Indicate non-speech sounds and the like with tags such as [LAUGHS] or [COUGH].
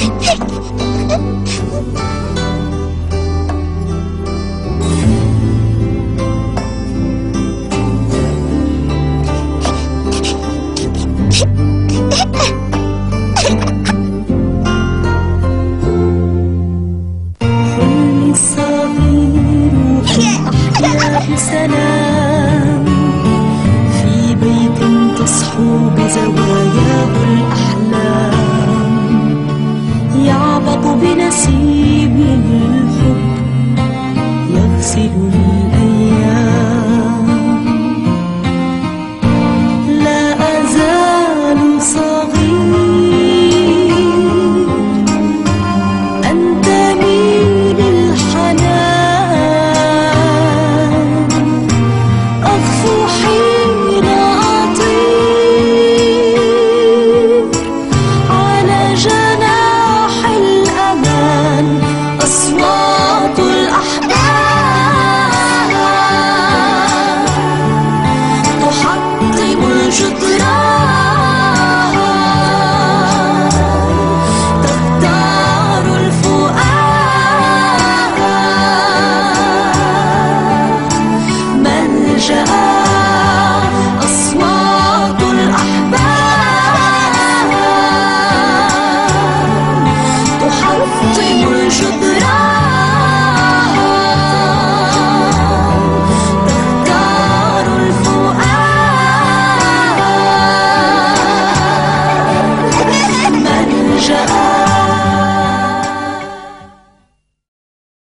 Ha [LAUGHS] ha! combinación.